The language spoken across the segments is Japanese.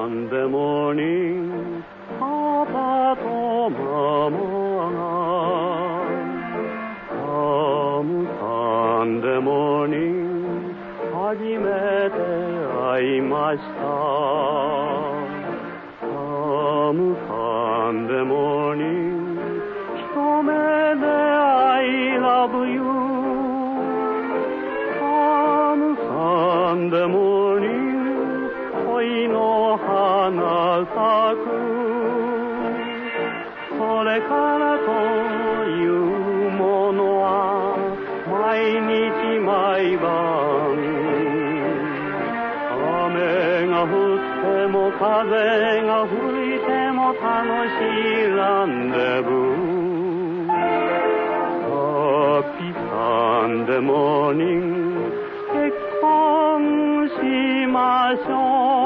Sunday morning, Papa to Mama. Come Sunday morning, Hajimete Aimashita. Come くそれからというものは毎日毎晩雨が降っても風が吹いても楽しいランデブー。ハッピーサンデモーニング結婚しましょう。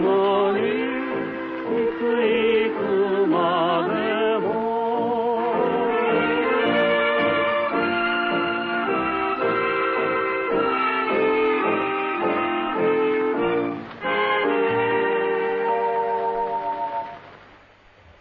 Morning.